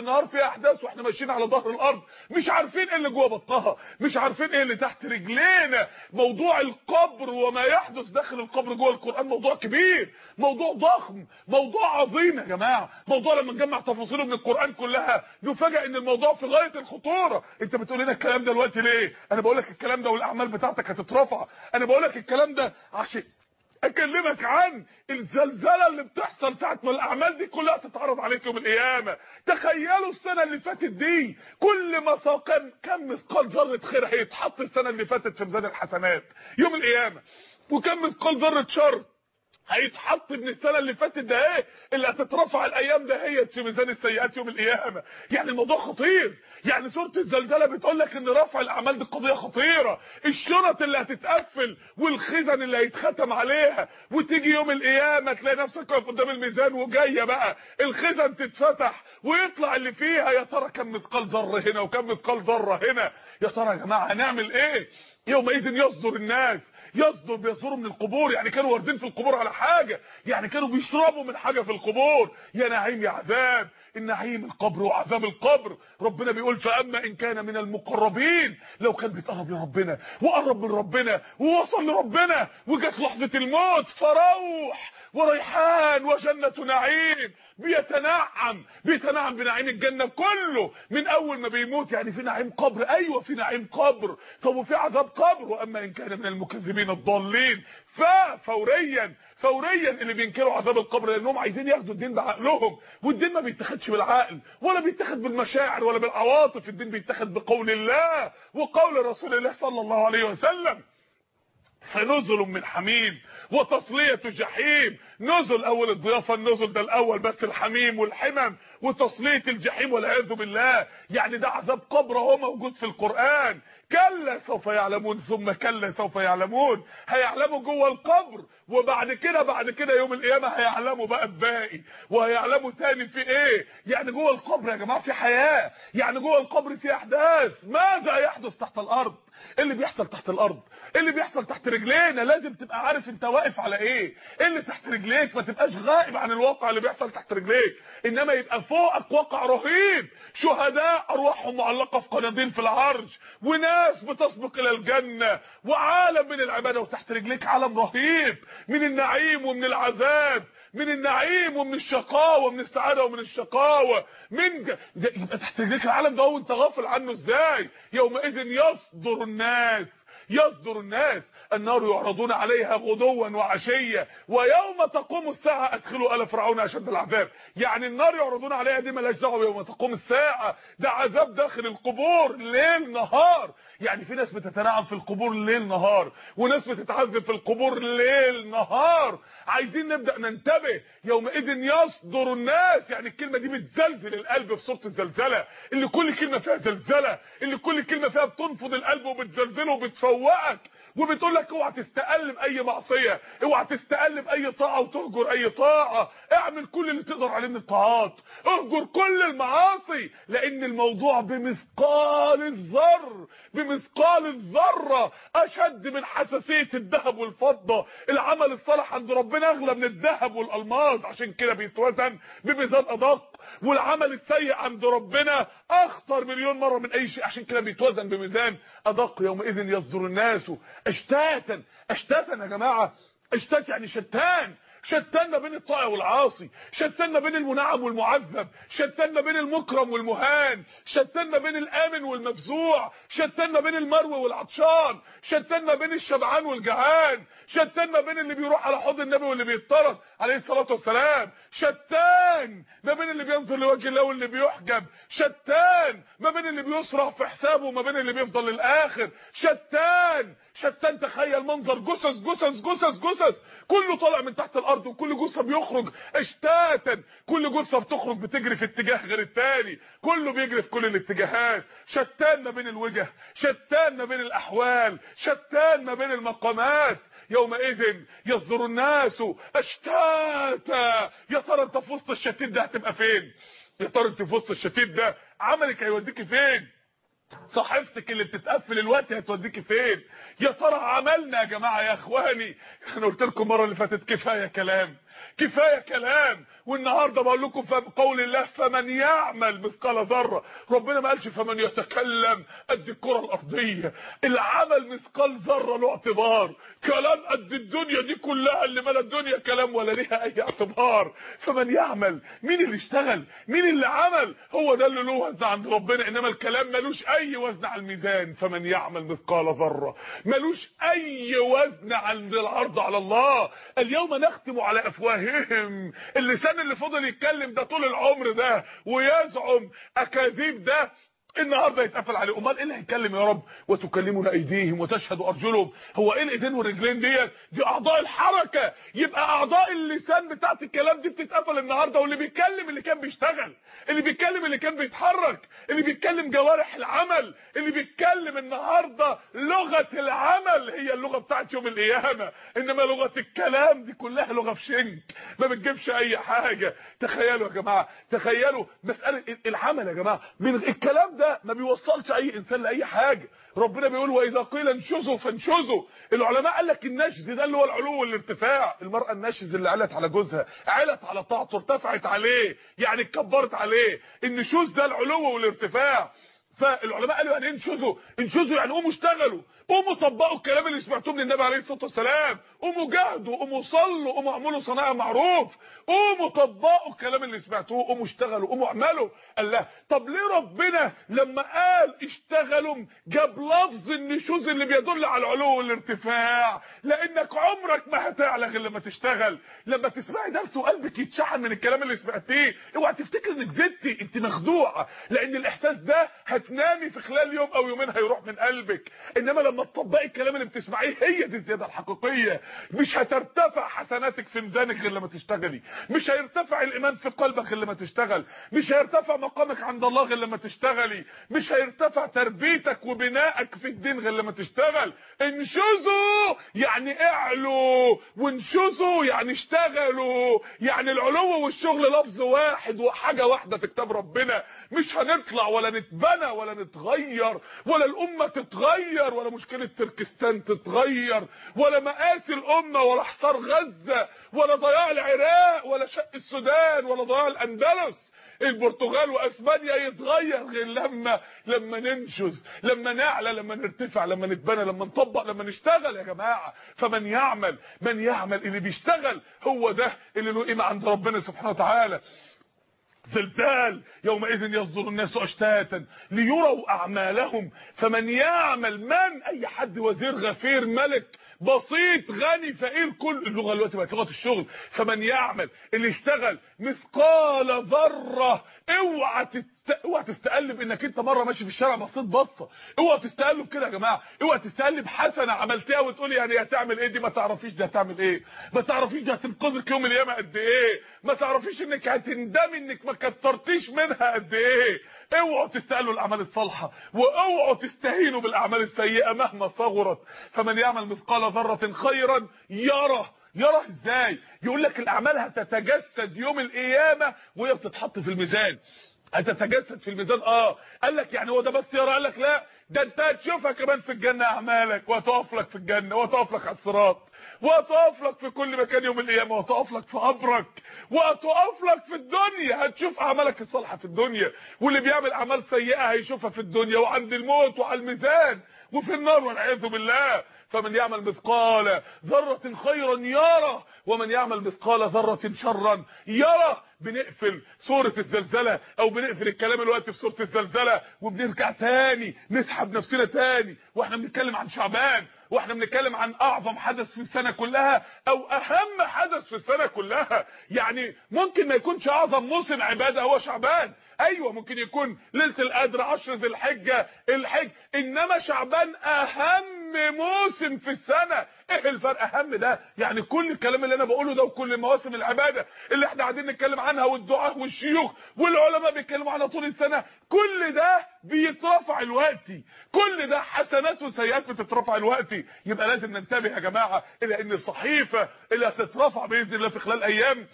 النهار فيها أحداث وإحنا ماشيين على ظهر الأرض مش عارفين إيه اللي جوه بطنها مش عارفين إيه اللي تحت رجلينا. موضوع القبر وما يحدث داخل القبر جوه القرآن موضوع كبير موضوع ضخم موضوع عظيم يا جماعة. موضوع لما نجمع تفاصيله من القرآن كلها نفاجئ إن الموضوع في غاية الخطورة. أنت بتقول لنا الكلام ده دلوقتي ليه؟ أنا بقول لك الكلام ده والأعمال بتاعتك هتترفع. أنا بقول لك الكلام ده عشان أكلمك عن الزلزلة اللي بتحصل ساعة ما الأعمال دي كلها تتعرض عليك يوم القيامة. تخيلوا السنة اللي فاتت دي كل ما كم كم مثقال ذرة خير هيتحط السنة اللي فاتت في ميزان الحسنات يوم القيامة. وكم مثقال ذرة شر. هيتحط من السنة اللي فاتت ده إيه؟ اللي هتترفع الأيام ده هي في ميزان السيئات يوم القيامة. يعني الموضوع خطير. يعني سورة الزلزلة بتقول لك إن رفع الأعمال دي قضية خطيرة. الشنط اللي هتتقفل والخزن اللي هيتختم عليها وتيجي يوم القيامة تلاقي نفسك واقف قدام الميزان وجاية بقى. الخزن تتفتح ويطلع اللي فيها يا ترى كم مثقال ذرة هنا وكم مثقال ذرة هنا؟ يا ترى يا جماعة هنعمل إيه؟ يومئذ يصدر الناس. يصدر بيصدروا من القبور يعني كانوا واردين في القبور على حاجة يعني كانوا بيشربوا من حاجة في القبور. يا نعيم يا عذاب النعيم القبر وعذاب القبر. ربنا بيقول فأما إن كان من المقربين لو كان بيتقرب لربنا وقرب من ربنا ووصل لربنا وجت لحظة الموت فروح وريحان وجنة نعيم. بيتنعم بيتنعم بنعيم الجنة كله. من أول ما بيموت يعني في نعيم قبر. أيوه في نعيم قبر. طب وفي عذاب قبر؟ وأما إن كان من المكذبين الضالين. ففوريا فوريا اللي بينكروا عذاب القبر لأنهم عايزين ياخدوا الدين بعقلهم. والدين ما بيتاخدش بالعقل ولا بيتاخد بالمشاعر ولا بالعواطف. الدين بيتاخد بقول الله وقول رسول الله صلى الله عليه وسلم. فنزل من حميم وتصلية جحيم نزل أول الضيافة النزل ده الأول بس الحميم والحمم وتصلية الجحيم والعياذ بالله. يعني ده عذاب قبر هو موجود في القرآن. كلا سوف يعلمون ثم كلا سوف يعلمون. هيعلموا جوه القبر وبعد كده بعد كده يوم القيامة هيعلموا بقى الباقي. وهيعلموا تاني في إيه؟ يعني جوه القبر يا جماعة في حياة. يعني جوه القبر في أحداث. ماذا يحدث تحت الأرض؟ إيه اللي بيحصل تحت الأرض؟ إيه اللي بيحصل تحت رجلينا لازم تبقى عارف انت واقف على إيه. إيه اللي تحت رجليك ما تبقاش غائب عن الواقع اللي بيحصل تحت رجليك. انما يبقى فوقك واقع رهيب. شهداء أرواحهم معلقة في قناديل في العرش. وناس بتسبق إلى الجنة. وعالم من العبادة. وتحت رجليك عالم رهيب. من النعيم ومن العذاب. من النعيم ومن الشقاوة. ومن السعادة ومن الشقاوة. من. يبقى تحت رجليك العالم ده وانت غافل عنه إزاي؟ يومئذ يصدر الناس. يصدر الناس النار يعرضون عليها غدوا وعشية ويوم تقوم الساعة أدخلوا آل فرعون أشد العذاب. يعني النار يعرضون عليها دي ملاش دعوة يوم تقوم الساعة ده عذاب داخل القبور ليل نهار. يعني في ناس بتتنعم في القبور ليل نهار وناس بتتعذب في القبور ليل نهار. عايزين نبدأ ننتبه يومئذ يصدر الناس. يعني الكلمة دي بتزلزل القلب في صورة الزلزلة. اللي كل كلمة فيها زلزلة اللي كل كلمة فيها بتنفض القلب وبتزلزله وبتفوقك. وبتقول لك اوعى تستقل باي معصية اوعى تستقل باي طاعه وتهجر أي طاعه اعمل كل اللي تقدر عليه من الطاعات اهجر كل المعاصي لأن الموضوع بمثقال الذر بمثقال الذرة أشد من حساسية الذهب والفضة. العمل الصالح عند ربنا أغلى من الذهب والألماس عشان كده بيتوزن بميزان أدق. والعمل السيء عند ربنا أخطر مليون مرة من أي شيء. عشان كده بيتوزن بميزان أدق يومئذ يصدر الناس. أشتاتا. أشتاتا يا جماعة. اشتات يعني شتان. شتان ما بين الطائع والعاصي شتان ما بين المنعم والمعذب شتان ما بين المكرم والمهان شتان ما بين الآمن والمفزوع شتان ما بين المروي والعطشان شتان ما بين الشبعان والجعان شتان ما بين اللي بيروح على حوض النبي واللي بيطرد عليه الصلاة والسلام شتان ما بين اللي بينظر لوجه الله واللي بيحجب شتان ما بين اللي بيسرع في حسابه وما بين اللي بيفضل للآخر شتان شتان تخيل منظر جثث جثث جثث جثث كله طالع من تحت الأرض. وكل جثة بيخرج اشتاتا. كل جثة بتخرج بتجري في اتجاه غير التاني. كله بيجري في كل الاتجاهات. شتان ما بين الوجه شتان ما بين الأحوال شتان ما بين المقامات. يومئذ يصدر الناس أشتاتا. يا ترى انت في وسط الشتيت ده هتبقى فين؟ يا ترى انت في وسط الشتيت ده عملك هيوديكي فين؟ صحيفتك اللي بتتقفل الوقت هتوديكي فين؟ يا ترى عملنا يا جماعة يا إخواني؟ أنا قلت لكم المره اللي فاتت كفاية كلام. كفاية كلام والنهاردة بقول لكم قول الله فمن يعمل مثقال ذرة ربنا ما قالش فمن يتكلم قد الكرة الأرضية. العمل مثقال ذرة له اعتبار. كلام قد الدنيا دي كلها اللي ملا الدنيا كلام ولا ليها أي اعتبار. فمن يعمل مين اللي اشتغل مين اللي عمل؟ هو ده اللي له وزن عند ربنا. إنما الكلام ملوش أي وزن على الميزان. فمن يعمل مثقال ذرة. ملوش أي وزن عند العرض على الله. اليوم نختم على افواههم اللسان اللي فضل يتكلم ده طول العمر ده ويزعم أكاذيب ده النهارده يتقفل عليه. امال إيه اللي هيتكلم يا رب؟ وتكلمنا أيديهم وتشهد أرجلهم. هو إيه الإيدين والرجلين ديت؟ دي أعضاء الحركة. يبقى أعضاء اللسان بتاعت الكلام دي بتتقفل النهارده. واللي بيتكلم اللي كان بيشتغل اللي بيتكلم اللي كان بيتحرك اللي بيتكلم جوارح العمل اللي بيتكلم النهارده لغة العمل. هي اللغة بتاعت يوم القيامة. إنما لغة الكلام دي كلها لغة في شنك. ما بتجيبش أي حاجة. تخيلوا يا جماعة. تخيلوا مسألة العمل يا جماعة. من الكلام ده ما بيوصلش أي إنسان لأي حاجة. ربنا بيقول وإذا قيل انشزوا فانشزوا. العلماء قال لك النشز ده اللي هو العلو والارتفاع. المرأة النشز اللي علت على جوزها علت على طاعته ارتفعت عليه يعني اتكبرت عليه. النشوز ده العلو والارتفاع. فالعلماء قالوا يعني انشزوا انشزوا يعني قوموا اشتغلوا قوموا طبقوا الكلام اللي سمعتوه من النبي عليه الصلاة والسلام قوموا جاهدوا قوموا صلوا قوموا اعملوا صناعة معروف قوموا طبقوا الكلام اللي سمعتوه قوموا اشتغلوا قوموا اعملوا. قال لا طب ليه ربنا لما قال اشتغلوا جاب لفظ النشوز اللي بيدل على العلو والارتفاع لأنك عمرك ما هتعلى غير لما تشتغل. لما تسمعي درس وقلبك يتشحن من الكلام اللي سمعتيه اوعى تفتكر انك زدتي انت مخدوعة. لأن الإحساس ده هتنامي في خلال يوم أو يومين هيروح من قلبك. إنما لما تطبقي الكلام اللي بتسمعيه هي دي الزيادة الحقيقية. مش هترتفع حسناتك في ميزانك غير لما تشتغلي. مش هيرتفع الإيمان في قلبك غير لما تشتغل. مش هيرتفع مقامك عند الله غير لما تشتغلي. مش هيرتفع تربيتك وبنائك في الدين غير لما تشتغل. انشزوا! يعني اعلوا! وانشزوا! يعني اشتغلوا! يعني العلو والشغل لفظ واحد وحاجة واحدة في كتاب ربنا. مش هنطلع ولا نتبنى ولا نتغير ولا الأمة تتغير ولا مشكلة تركستان تتغير ولا مقاس الأمة ولا حصار غزة ولا ضياع العراق ولا شق السودان ولا ضياع الأندلس. البرتغال وأسبانيا يتغير غير لما لما ننشز لما نعلى لما نرتفع لما نتبنى لما نطبق لما نشتغل. يا جماعة فمن يعمل من يعمل اللي بيشتغل هو ده اللي له قيمة عند ربنا سبحانه وتعالى. زلزال يومئذ يصدر الناس أشتاتا ليروا أعمالهم فمن يعمل من أي حد وزير غفير ملك بسيط غني فقير كل اللغة دلوقتي بقت لغة الشغل فمن يعمل اللي يشتغل مثقال ذرة اوعى. اوعى تستقلب انك انت مرة ماشي في الشارع بصيت بصه اوعى تستقلب كده يا جماعة. اوعى تستقلب حسنه عملتها وتقول يعني هتعمل إيه دي؟ ما تعرفيش دي هتعمل إيه. ما تعرفيش دي هتنقذك يوم القيامة قد إيه. ما تعرفيش انك هتندمي انك ما كترتيش منها قد إيه. اوعوا تستقلوا الاعمال الصالحة وأوعوا تستهينوا بالأعمال السيئة مهما صغرت. فمن يعمل مثقال ذرة خيرا يره. يرى إزاي؟ يقول لك الأعمال هتتجسد يوم القيامة وهي بتتحط في الميزان. هتتجسد في الميزان؟ آه. قال لك يعني هو ده بس يرى؟ قال لك لا. ده أنت هتشوفها كمان في الجنة اعمالك وهتقف لك في الجنة وهتقف لك على الصراط وهتقف لك في كل مكان يوم القيامة وهتقف لك في قبرك وهتقف لك في الدنيا. هتشوف أعمالك الصالحة في الدنيا واللي بيعمل أعمال سيئة هيشوفها في الدنيا وعند الموت وعلى الميزان. وفي النار والعياذ بالله. فمن يعمل مثقال ذرة خيرا يرى ومن يعمل مثقال ذرة شرا يرى. بنقفل سورة الزلزلة أو بنقفل الكلام الوقت في سورة الزلزلة وبنرجع تاني نسحب نفسنا تاني. وإحنا بنتكلم عن شعبان وإحنا بنتكلم عن أعظم حدث في السنة كلها أو أهم حدث في السنة كلها. يعني ممكن ما يكونش أعظم موسم عبادة هو شعبان. أيوه ممكن يكون ليلة القدر عشر ذي الحجة الحج. إنما شعبان أهم موسم في السنة. إيه الفرق؟ أهم ده. يعني كل الكلام اللي أنا بقوله ده وكل مواسم العبادة اللي إحنا قاعدين نتكلم عنها والدعاء والشيوخ والعلماء بيتكلموا عنها طول السنة كل ده بيترفع الوقتي كل ده حسنات وسيئات بتترفع الوقتي يبقى لازم ننتبه يا جماعة إلى إن الصحيفة اللي هتترفع بإذن الله في خلال أيام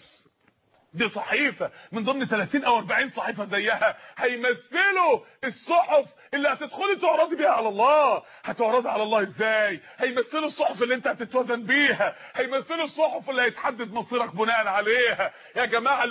دي صحيفة من ضمن 30 أو 40 صحيفة زيها هيمثلوا الصحف اللي هتدخلي تعرضي بيها على الله. هتعرضي على الله إزاي؟ هيمثلوا الصحف اللي أنت هتتوزن بيها هيمثلوا الصحف اللي هيتحدد مصيرك بناء عليها. يا جماعة